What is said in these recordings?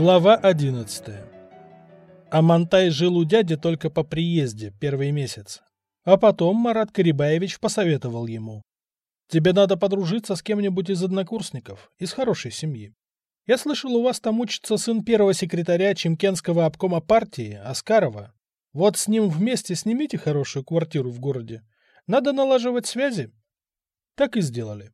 Глава 11. Амантай жил у дяди только по приезде, первый месяц. А потом Марат Карибаевич посоветовал ему. «Тебе надо подружиться с кем-нибудь из однокурсников, из хорошей семьи. Я слышал, у вас там учится сын первого секретаря Чемкенского обкома партии, Аскарова. Вот с ним вместе снимите хорошую квартиру в городе. Надо налаживать связи». Так и сделали.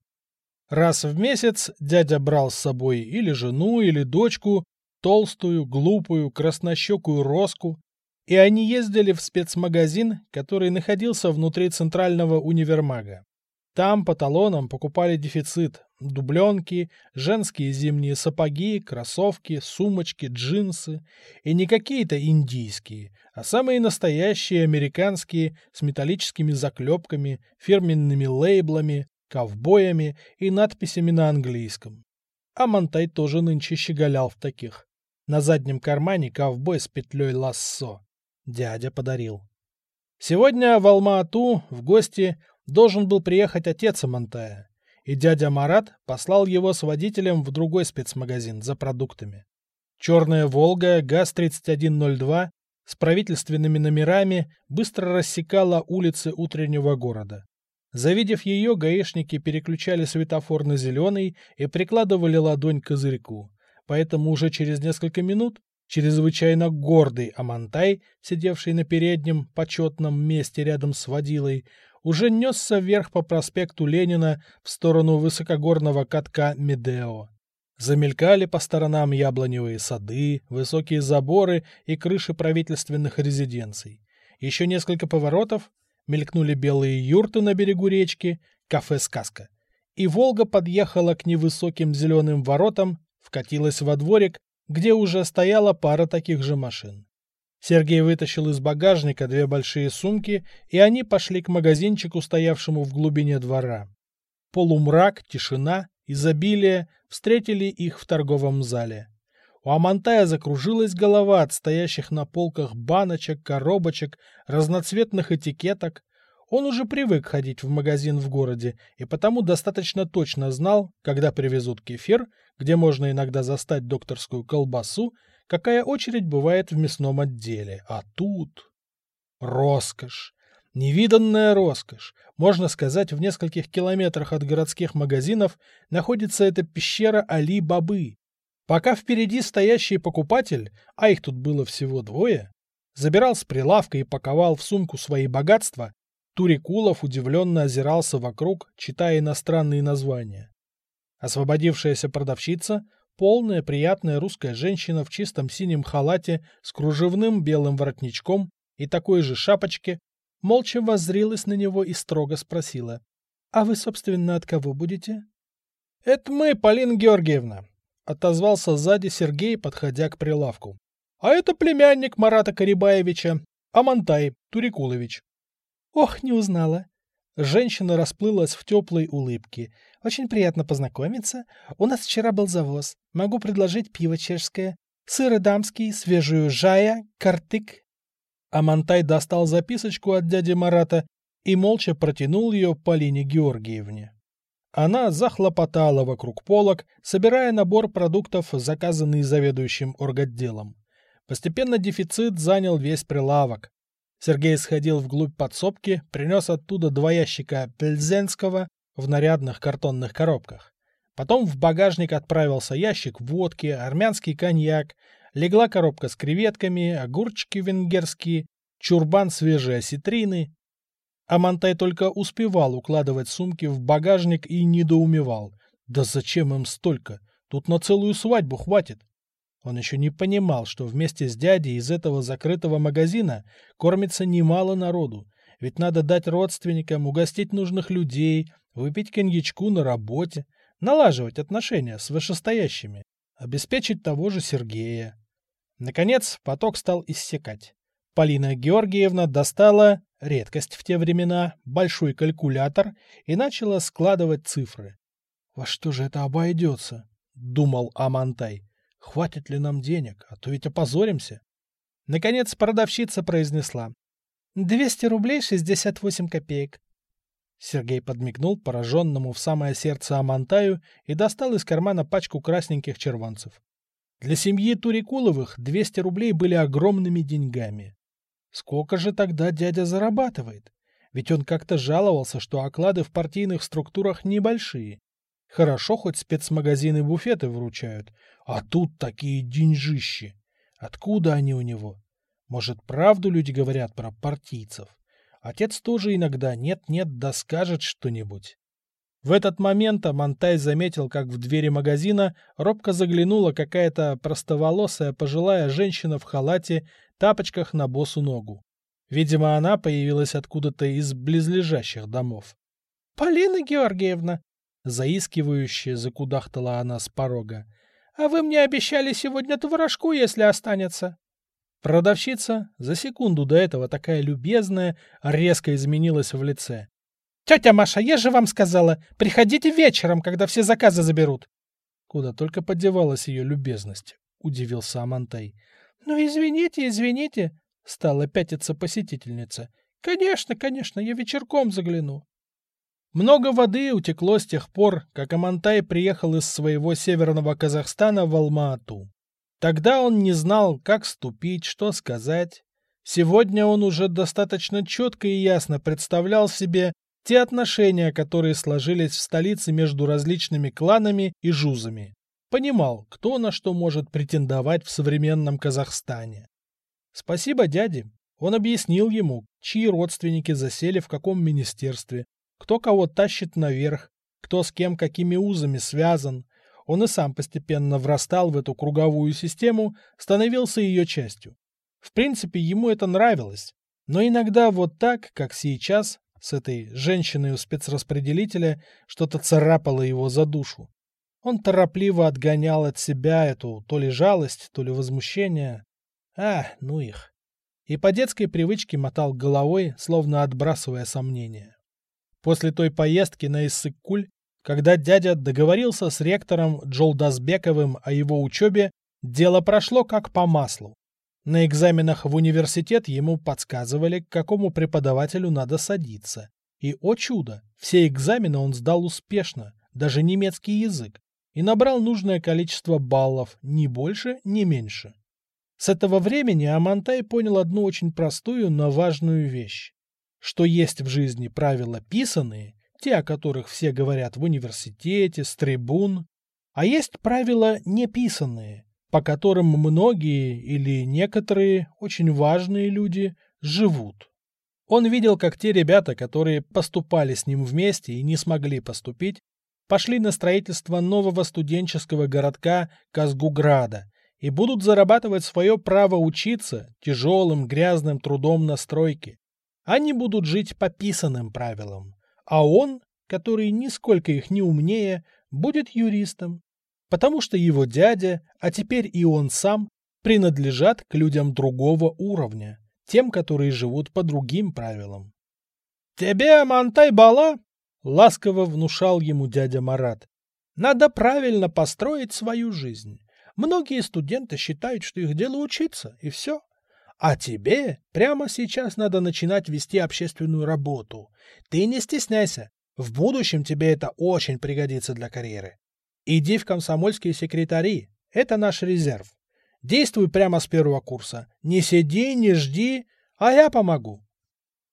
Раз в месяц дядя брал с собой или жену, или дочку, толстую, глупую, краснощекую роску, и они ездили в спецмагазин, который находился внутри центрального универмага. Там по талонам покупали дефицит, дубленки, женские зимние сапоги, кроссовки, сумочки, джинсы, и не какие-то индийские, а самые настоящие американские с металлическими заклепками, фирменными лейблами, ковбоями и надписями на английском. А Монтай тоже нынче щеголял в таких. На заднем кармане ковбой с петлей лассо. Дядя подарил. Сегодня в Алма-Ату в гости должен был приехать отец Амантая, и дядя Марат послал его с водителем в другой спецмагазин за продуктами. Черная «Волга» ГАЗ-3102 с правительственными номерами быстро рассекала улицы утреннего города. Завидев ее, гаишники переключали светофор на зеленый и прикладывали ладонь к козырьку. Поэтому уже через несколько минут чрезвычайно гордый Амантай, сидевший на переднем почетном месте рядом с водилой, уже несся вверх по проспекту Ленина в сторону высокогорного катка Медео. Замелькали по сторонам яблоневые сады, высокие заборы и крыши правительственных резиденций. Еще несколько поворотов, мелькнули белые юрты на берегу речки, кафе «Сказка». И «Волга» подъехала к невысоким зеленым воротам, вкатилась во дворик, где уже стояла пара таких же машин. Сергей вытащил из багажника две большие сумки, и они пошли к магазинчику, стоявшему в глубине двора. Полумрак, тишина, изобилие встретили их в торговом зале. У Амантая закружилась голова от стоящих на полках баночек, коробочек, разноцветных этикеток. Он уже привык ходить в магазин в городе и потому достаточно точно знал, когда привезут кефир, где можно иногда застать докторскую колбасу, какая очередь бывает в мясном отделе. А тут... Роскошь! Невиданная роскошь. Можно сказать, в нескольких километрах от городских магазинов находится эта пещера Али-Бабы, Пока впереди стоящий покупатель, а их тут было всего двое, забирал с прилавка и паковал в сумку свои богатства, Турикулов удивленно озирался вокруг, читая иностранные названия. Освободившаяся продавщица, полная приятная русская женщина в чистом синем халате с кружевным белым воротничком и такой же шапочке, молча воззрилась на него и строго спросила. — А вы, собственно, от кого будете? — Это мы, Полина Георгиевна, отозвался сзади Сергей, подходя к прилавку. А это племянник Марата Карибаевича, Амантай Турикулович. Ох, не узнала. Женщина расплылась в теплой улыбке. Очень приятно познакомиться. У нас вчера был завоз. Могу предложить пиво чешское, сыр дамский, свежую жая, картык. Амантай достал записочку от дяди Марата и молча протянул ее Полине Георгиевне. Она захлопотала вокруг полок, собирая набор продуктов, заказанный заведующим орготделом. Постепенно дефицит занял весь прилавок. Сергей сходил вглубь подсобки, принес оттуда два ящика пельзенского в нарядных картонных коробках. Потом в багажник отправился ящик водки, армянский коньяк, легла коробка с креветками, огурчики венгерские, чурбан свежей осетрины, Амантай только успевал укладывать сумки в багажник и недоумевал. Да зачем им столько? Тут на целую свадьбу хватит. Он еще не понимал, что вместе с дядей из этого закрытого магазина кормится немало народу. Ведь надо дать родственникам, угостить нужных людей, выпить коньячку на работе, налаживать отношения с вышестоящими, обеспечить того же Сергея. Наконец поток стал иссякать. Полина Георгиевна достала редкость в те времена, большой калькулятор и начала складывать цифры. «Во что же это обойдется?» — думал Амантай. «Хватит ли нам денег? А то ведь опозоримся». Наконец продавщица произнесла. «Двести рублей шестьдесят восемь копеек». Сергей подмигнул пораженному в самое сердце Амантаю и достал из кармана пачку красненьких червонцев. Для семьи Турикуловых 200 рублей были огромными деньгами. Сколько же тогда дядя зарабатывает? Ведь он как-то жаловался, что оклады в партийных структурах небольшие. Хорошо, хоть спецмагазины буфеты вручают, а тут такие деньжищи. Откуда они у него? Может, правду люди говорят про партийцев? Отец тоже иногда нет-нет да скажет что-нибудь. В этот момент Амантай заметил, как в двери магазина робко заглянула какая-то простоволосая пожилая женщина в халате, тапочках на босу ногу. Видимо, она появилась откуда-то из близлежащих домов. «Полина Георгиевна!» Заискивающе закудахтала она с порога. «А вы мне обещали сегодня творожку, если останется!» Продавщица, за секунду до этого такая любезная, резко изменилась в лице. «Тетя Маша, я же вам сказала, приходите вечером, когда все заказы заберут!» Куда только подевалась ее любезность, удивился Амантай. «Ну, извините, извините!» Стала пятиться посетительница. «Конечно, конечно, я вечерком загляну». Много воды утекло с тех пор, как Амантай приехал из своего северного Казахстана в Алма-Ату. Тогда он не знал, как ступить, что сказать. Сегодня он уже достаточно четко и ясно представлял себе те отношения, которые сложились в столице между различными кланами и жузами. Понимал, кто на что может претендовать в современном Казахстане. Спасибо дяде. Он объяснил ему, чьи родственники засели в каком министерстве, кто кого тащит наверх, кто с кем какими узами связан. Он и сам постепенно врастал в эту круговую систему, становился ее частью. В принципе, ему это нравилось. Но иногда вот так, как сейчас, с этой женщиной у спецраспределителя, что-то царапало его за душу. Он торопливо отгонял от себя эту то ли жалость, то ли возмущение. А, ну их. И по детской привычке мотал головой, словно отбрасывая сомнения. После той поездки на Иссык-Куль, когда дядя договорился с ректором Джолдасбековым о его учебе, дело прошло как по маслу. На экзаменах в университет ему подсказывали, к какому преподавателю надо садиться. И, о чудо, все экзамены он сдал успешно, даже немецкий язык, и набрал нужное количество баллов, ни больше, ни меньше. С этого времени Амантай понял одну очень простую, но важную вещь. Что есть в жизни правила писанные, те, о которых все говорят в университете, с трибун, а есть правила неписанные, по которым многие или некоторые очень важные люди живут. Он видел, как те ребята, которые поступали с ним вместе и не смогли поступить, пошли на строительство нового студенческого городка Казгуграда и будут зарабатывать свое право учиться тяжелым грязным трудом на стройке. Они будут жить по писанным правилам. А он, который нисколько их не умнее, будет юристом. Потому что его дядя, а теперь и он сам, принадлежат к людям другого уровня, тем, которые живут по другим правилам. «Тебе, Мантай-Бала!» — ласково внушал ему дядя Марат. «Надо правильно построить свою жизнь. Многие студенты считают, что их дело учиться, и все. А тебе прямо сейчас надо начинать вести общественную работу. Ты не стесняйся. В будущем тебе это очень пригодится для карьеры. Иди в комсомольские секретари. Это наш резерв. Действуй прямо с первого курса. Не сиди, не жди, а я помогу.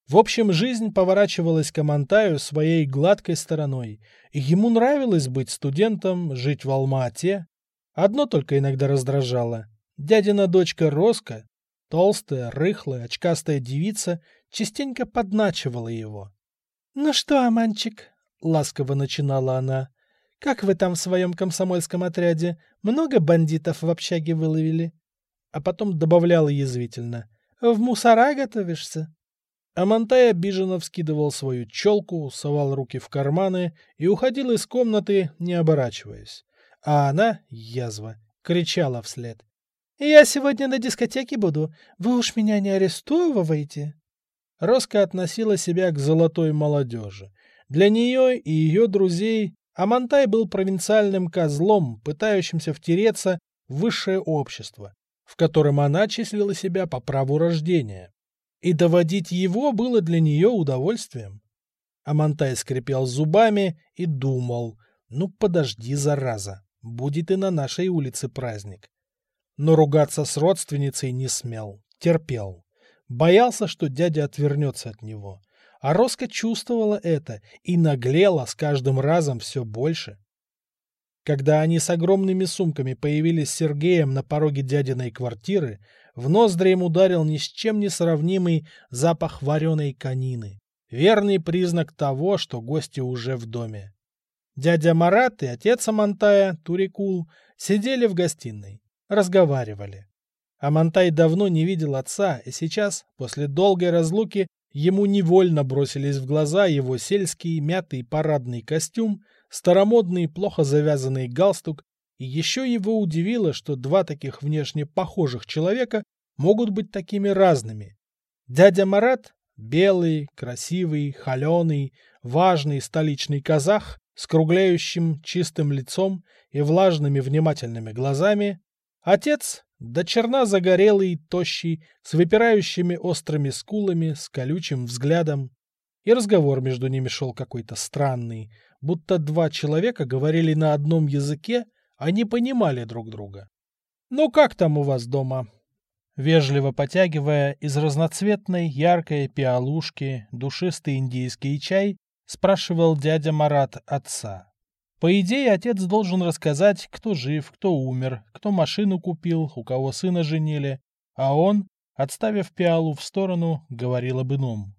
В общем, жизнь поворачивалась к Амантаю своей гладкой стороной, ему нравилось быть студентом, жить в Алма-Ате, Одно только иногда раздражало. Дядина дочка Роска, толстая, рыхлая, очкастая девица, частенько подначивала его. «Ну что, Аманчик?» — ласково начинала она. «Как вы там в своем комсомольском отряде? Много бандитов в общаге выловили?» А потом добавляла язвительно. «В мусора готовишься?» Амантай обиженно вскидывал свою челку, совал руки в карманы и уходил из комнаты, не оборачиваясь. А она, язва, кричала вслед. «Я сегодня на дискотеке буду. Вы уж меня не арестовывайте!» Роска относила себя к золотой молодежи. Для нее и ее друзей Амантай был провинциальным козлом, пытающимся втереться в высшее общество, в котором она числила себя по праву рождения. И доводить его было для нее удовольствием. Амантай скрипел зубами и думал, ну подожди, зараза, Будет и на нашей улице праздник. Но ругаться с родственницей не смел, терпел. Боялся, что дядя отвернется от него. А Роска чувствовала это и наглела с каждым разом все больше. Когда они с огромными сумками появились с Сергеем на пороге дядиной квартиры, в ноздри им ударил ни с чем не сравнимый запах вареной конины. Верный признак того, что гости уже в доме. Дядя Марат и отец Амантая, Турикул, сидели в гостиной, разговаривали. Амантай давно не видел отца, и сейчас, после долгой разлуки, ему невольно бросились в глаза его сельский мятый парадный костюм, старомодный плохо завязанный галстук, и еще его удивило, что два таких внешне похожих человека могут быть такими разными. Дядя Марат – белый, красивый, холеный, важный столичный казах, с кругляющим чистым лицом и влажными внимательными глазами, отец до черна загорелый, тощий, с выпирающими острыми скулами, с колючим взглядом, и разговор между ними шел какой-то странный, будто два человека говорили на одном языке, а не понимали друг друга. «Ну как там у вас дома?» Вежливо потягивая из разноцветной яркой пиалушки душистый индийский чай, спрашивал дядя Марат отца. По идее, отец должен рассказать, кто жив, кто умер, кто машину купил, у кого сына женили, а он, отставив пиалу в сторону, говорил об ином.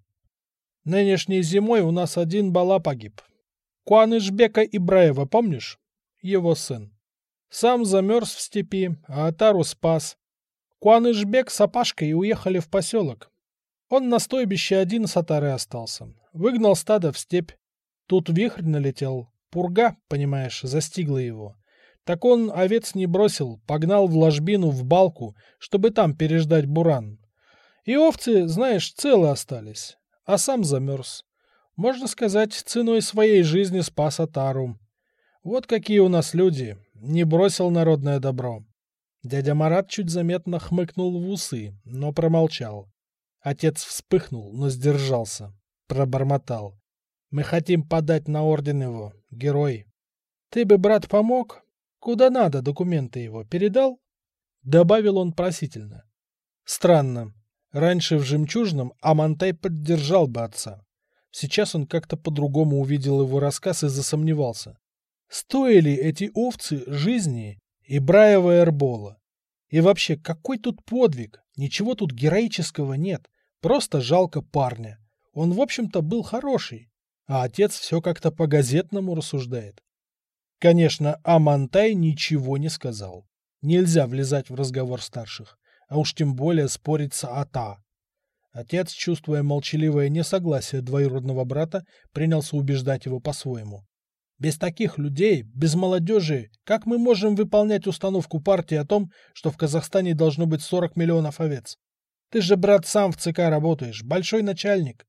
«Нынешней зимой у нас один бала погиб. Куанышбека Ибраева, помнишь? Его сын. Сам замерз в степи, а Атару спас. Куанышбек с Апашкой уехали в поселок. Он на стойбище один с Атары остался. Выгнал стадо в степь. Тут вихрь налетел. Пурга, понимаешь, застигла его. Так он овец не бросил, погнал в ложбину в балку, чтобы там переждать буран. И овцы, знаешь, целы остались, а сам замерз. Можно сказать, ценой своей жизни спас Атару. Вот какие у нас люди. Не бросил народное добро. Дядя Марат чуть заметно хмыкнул в усы, но промолчал. Отец вспыхнул, но сдержался пробормотал. Мы хотим подать на орден его, герой. Ты бы, брат, помог? Куда надо, документы его передал? Добавил он просительно. Странно. Раньше в «Жемчужном» Амантай поддержал бы отца. Сейчас он как-то по-другому увидел его рассказ и засомневался. Стоили эти овцы жизни и Браева Эрбола? И вообще, какой тут подвиг? Ничего тут героического нет. Просто жалко парня. Он, в общем-то, был хороший, а отец все как-то по-газетному рассуждает. Конечно, Амантай ничего не сказал. Нельзя влезать в разговор старших, а уж тем более спорить с Ата. Отец, чувствуя молчаливое несогласие двоюродного брата, принялся убеждать его по-своему. Без таких людей, без молодежи, как мы можем выполнять установку партии о том, что в Казахстане должно быть 40 миллионов овец? Ты же, брат, сам в ЦК работаешь, большой начальник.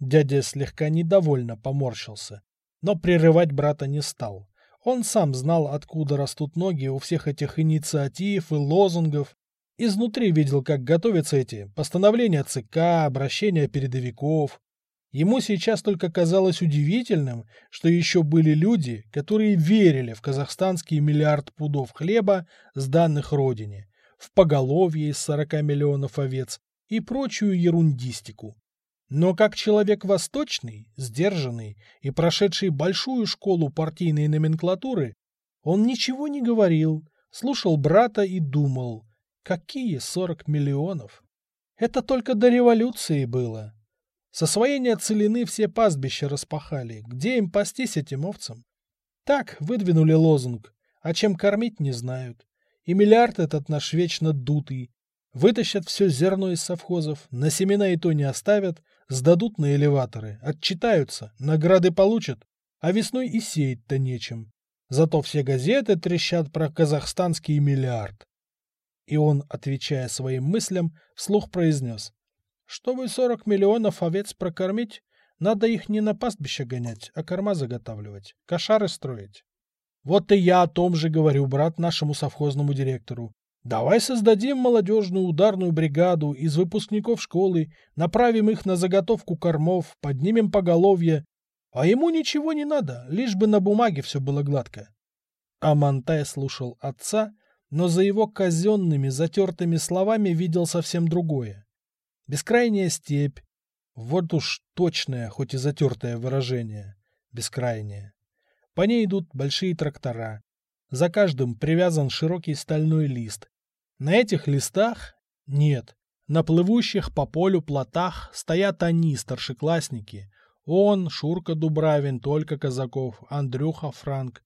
Дядя слегка недовольно поморщился, но прерывать брата не стал. Он сам знал, откуда растут ноги у всех этих инициатив и лозунгов. Изнутри видел, как готовятся эти постановления ЦК, обращения передовиков. Ему сейчас только казалось удивительным, что еще были люди, которые верили в казахстанский миллиард пудов хлеба, сданных родине, в поголовье из 40 миллионов овец и прочую ерундистику. Но как человек восточный, сдержанный и прошедший большую школу партийной номенклатуры, он ничего не говорил, слушал брата и думал, какие 40 миллионов? Это только до революции было. С освоения целины все пастбища распахали, где им пастись этим овцам? Так выдвинули лозунг, а чем кормить не знают. И миллиард этот наш вечно дутый. Вытащат все зерно из совхозов, на семена и то не оставят, Сдадут на элеваторы, отчитаются, награды получат, а весной и сеять-то нечем. Зато все газеты трещат про казахстанский миллиард. И он, отвечая своим мыслям, вслух произнес. Чтобы 40 миллионов овец прокормить, надо их не на пастбище гонять, а корма заготавливать, кошары строить. Вот и я о том же говорю, брат, нашему совхозному директору. Давай создадим молодежную ударную бригаду из выпускников школы, направим их на заготовку кормов, поднимем поголовье. А ему ничего не надо, лишь бы на бумаге все было гладко. А Монтай слушал отца, но за его казенными, затертыми словами видел совсем другое. Бескрайняя степь. Вот уж точное, хоть и затертое выражение. Бескрайняя. По ней идут большие трактора. За каждым привязан широкий стальной лист. На этих листах нет. На плывущих по полю плотах стоят они, старшеклассники. Он, Шурка Дубравин, Только Казаков, Андрюха Франк.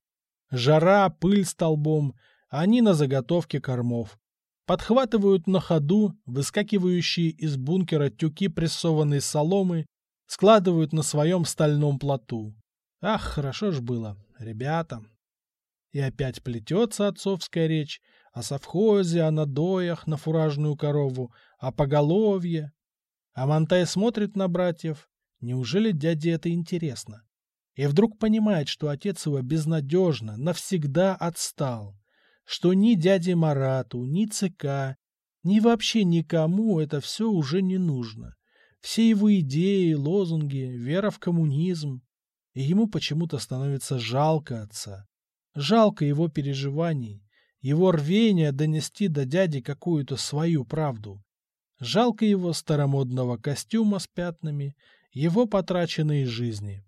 Жара, пыль столбом, они на заготовке кормов. Подхватывают на ходу выскакивающие из бункера тюки прессованной соломы, складывают на своем стальном плоту. Ах, хорошо ж было, ребята. И опять плетется отцовская речь о совхозе, о надоях на фуражную корову, о поголовье. А Монтай смотрит на братьев. Неужели дяде это интересно? И вдруг понимает, что отец его безнадежно, навсегда отстал что ни дяде Марату, ни ЦК, ни вообще никому это все уже не нужно. Все его идеи, лозунги, вера в коммунизм. И ему почему-то становится жалко отца. Жалко его переживаний, его рвения донести до дяди какую-то свою правду. Жалко его старомодного костюма с пятнами, его потраченные жизни.